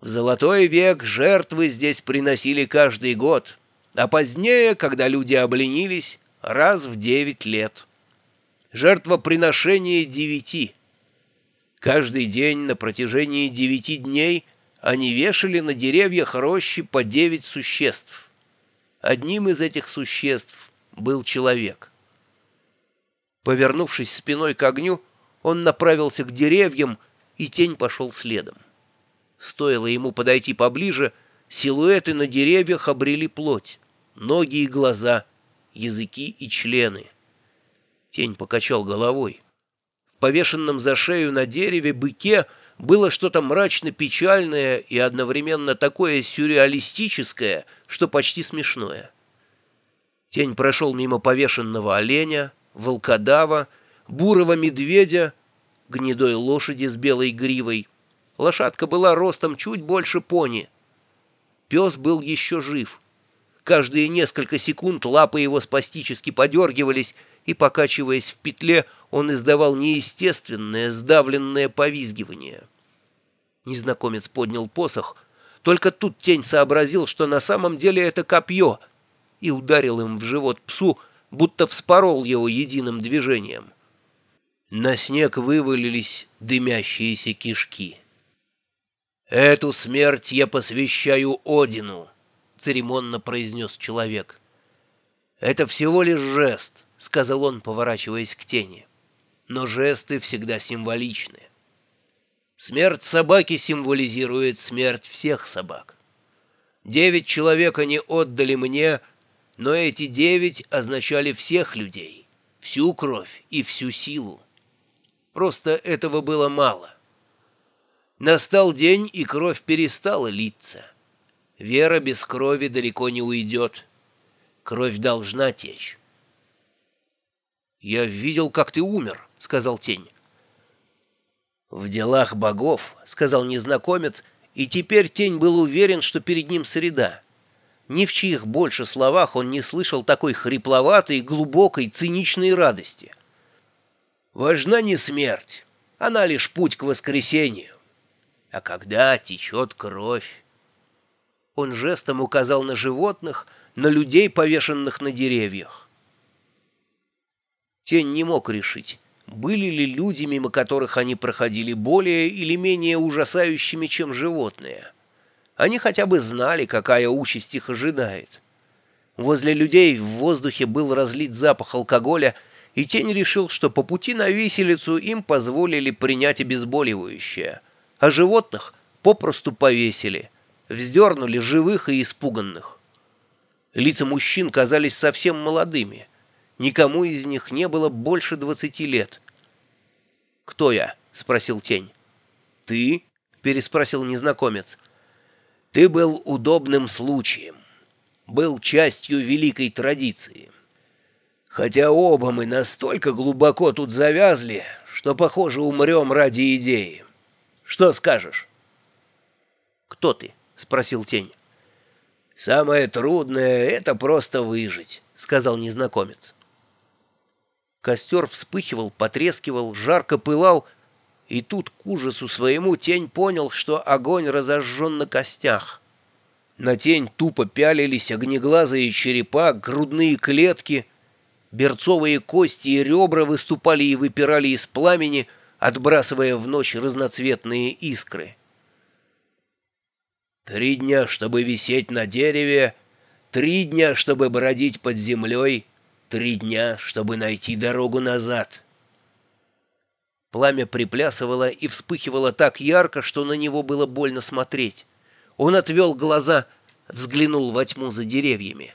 В золотой век жертвы здесь приносили каждый год, а позднее, когда люди обленились, раз в девять лет. Жертвоприношение девяти. Каждый день на протяжении девяти дней они вешали на деревьях рощи по девять существ. Одним из этих существ был человек. Повернувшись спиной к огню, он направился к деревьям, и тень пошел следом. Стоило ему подойти поближе, силуэты на деревьях обрели плоть, ноги и глаза, языки и члены. Тень покачал головой. В повешенном за шею на дереве быке было что-то мрачно-печальное и одновременно такое сюрреалистическое, что почти смешное. Тень прошел мимо повешенного оленя, волкодава, бурого медведя, гнедой лошади с белой гривой, Лошадка была ростом чуть больше пони. Пес был еще жив. Каждые несколько секунд лапы его спастически подергивались, и, покачиваясь в петле, он издавал неестественное, сдавленное повизгивание. Незнакомец поднял посох. Только тут тень сообразил, что на самом деле это копье, и ударил им в живот псу, будто вспорол его единым движением. На снег вывалились дымящиеся кишки. «Эту смерть я посвящаю Одину», — церемонно произнес человек. «Это всего лишь жест», — сказал он, поворачиваясь к тени. «Но жесты всегда символичны. Смерть собаки символизирует смерть всех собак. Девять человек они отдали мне, но эти девять означали всех людей, всю кровь и всю силу. Просто этого было мало. Настал день, и кровь перестала литься. Вера без крови далеко не уйдет. Кровь должна течь. «Я видел, как ты умер», — сказал тень. «В делах богов», — сказал незнакомец, и теперь тень был уверен, что перед ним среда. Ни в чьих больше словах он не слышал такой хрипловатой, глубокой, циничной радости. «Важна не смерть, она лишь путь к воскресению а когда течет кровь. Он жестом указал на животных, на людей, повешенных на деревьях. Тень не мог решить, были ли люди, мимо которых они проходили, более или менее ужасающими, чем животные. Они хотя бы знали, какая участь их ожидает. Возле людей в воздухе был разлит запах алкоголя, и Тень решил, что по пути на виселицу им позволили принять обезболивающее — а животных попросту повесили, вздернули живых и испуганных. Лица мужчин казались совсем молодыми. Никому из них не было больше двадцати лет. «Кто я?» — спросил тень. «Ты?» — переспросил незнакомец. «Ты был удобным случаем, был частью великой традиции. Хотя оба мы настолько глубоко тут завязли, что, похоже, умрем ради идеи. Что скажешь?» «Кто ты?» — спросил тень. «Самое трудное — это просто выжить», — сказал незнакомец. Костер вспыхивал, потрескивал, жарко пылал, и тут к ужасу своему тень понял, что огонь разожжен на костях. На тень тупо пялились огнеглазые черепа, грудные клетки, берцовые кости и ребра выступали и выпирали из пламени — отбрасывая в ночь разноцветные искры. Три дня, чтобы висеть на дереве, три дня, чтобы бродить под землей, три дня, чтобы найти дорогу назад. Пламя приплясывало и вспыхивало так ярко, что на него было больно смотреть. Он отвел глаза, взглянул во тьму за деревьями.